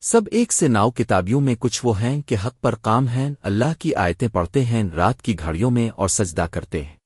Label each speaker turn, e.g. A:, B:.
A: سب ایک سے ناؤ کتابیوں میں کچھ وہ ہیں کہ حق پر کام ہیں، اللہ کی آیتیں پڑھتے ہیں، رات کی گھڑیوں میں اور سجدہ کرتے ہیں۔